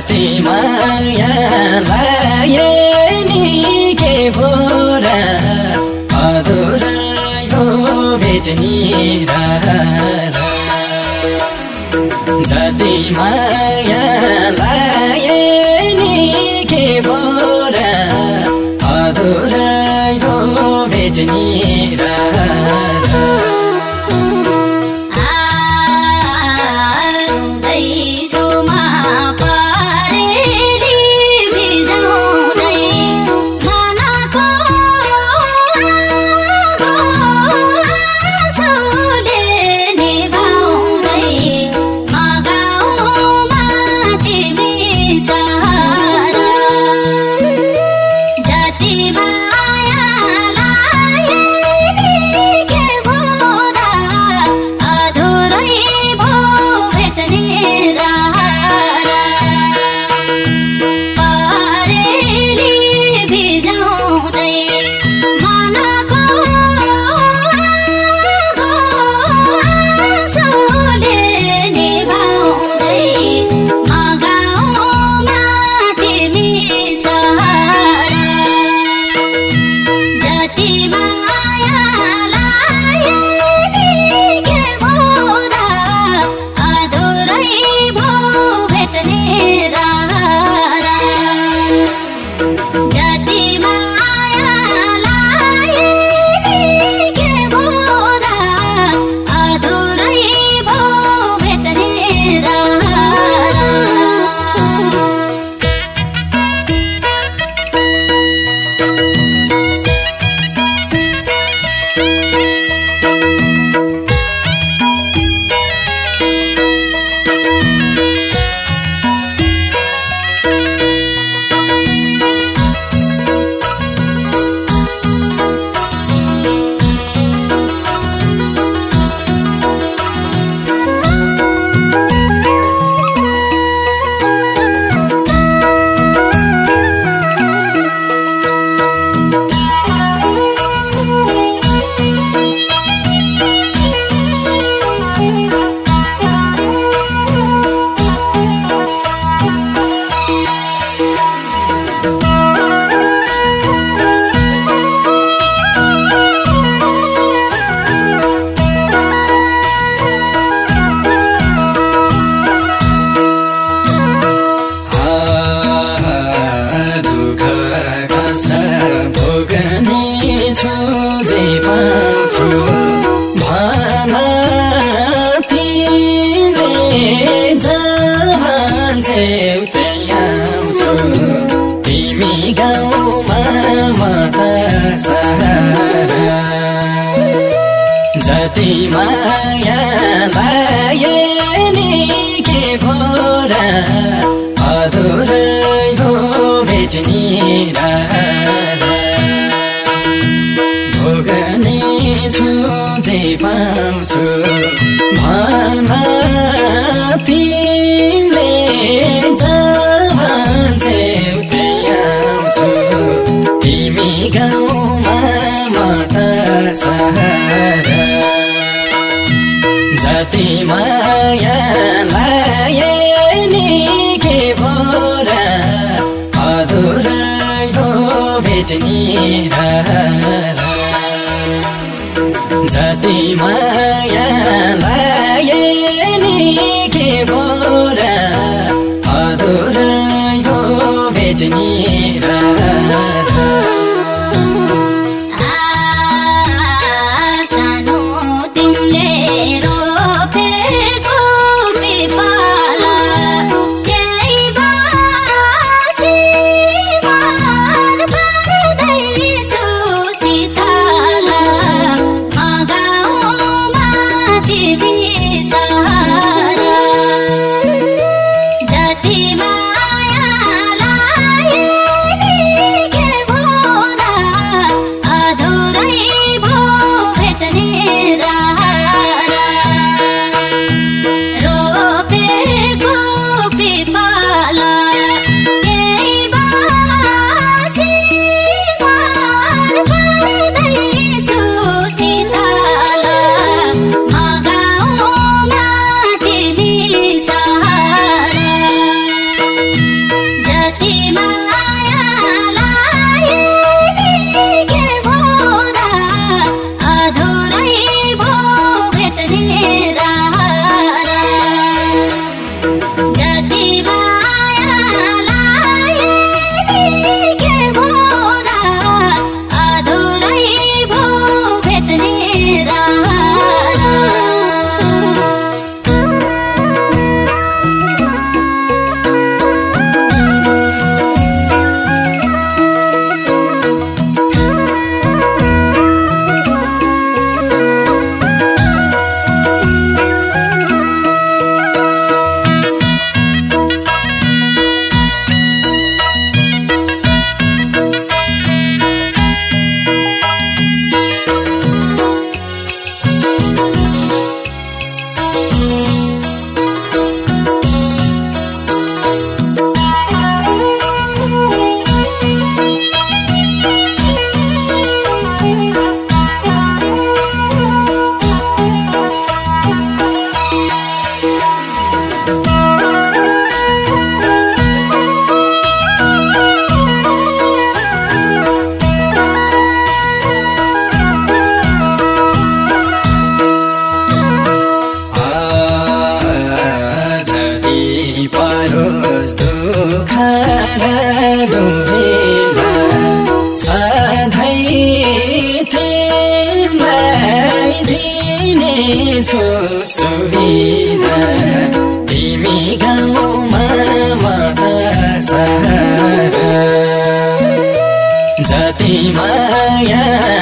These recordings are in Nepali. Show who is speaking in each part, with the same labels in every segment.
Speaker 1: तिमायालाई नि के भोरा अधुराई हो भेट्ने जति मायालाई नि के भोरा अधुरै हो भेट्ने निभा एउटै आउँछु तिमी गाउँमा माता सहारा जति माया लागे नि के भोरा अधुरै हो भेट्ने भोगने छु जे पाउँछु गाउँमा म त सहारा जति माया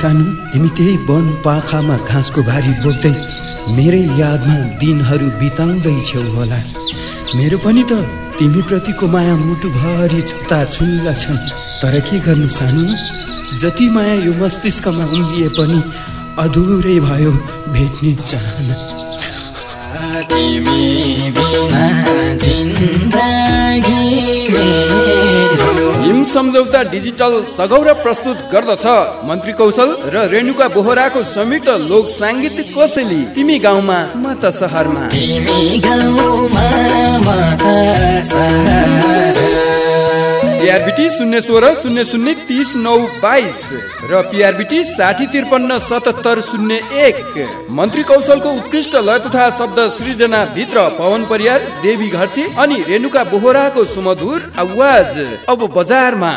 Speaker 2: सानो
Speaker 3: तिमी
Speaker 1: त्यही वन पाखामा घाँसको भारी बोक्दै मेरै यादमा दिनहरू बिताउँदैछौ होला। मेरो पनि त तिमी प्रतिको माया मुटुभरि छुता छुल्ला छन्। तर के गर्नु सानो? जति माया यो मस्तिष्कमा उम्लिए पनि अधुरै भयो भेट्ने चाहना।
Speaker 4: हिम सम्झौता डिजिटल सगौर प्रस्तुत गर्दछ मन्त्री कौशल र रेणुका बोहराको संयुक्त लोक साङ्गीतिक कोसेली तिमी गाउँमा म त सहरमा। पिआरबिटी शून्य सोह्र शून्य शून्य तिस नौ बाइस र पिआरबिटी साठी त्रिपन्न सतहत्तर शून्य एक। मन्त्री कौशलको उत्कृष्ट लय तथा शब्द सृजना भित्र पवन परियार देवी घरती अनि रेणुका बोहराको सुमधुर आवाज अब बजारमा।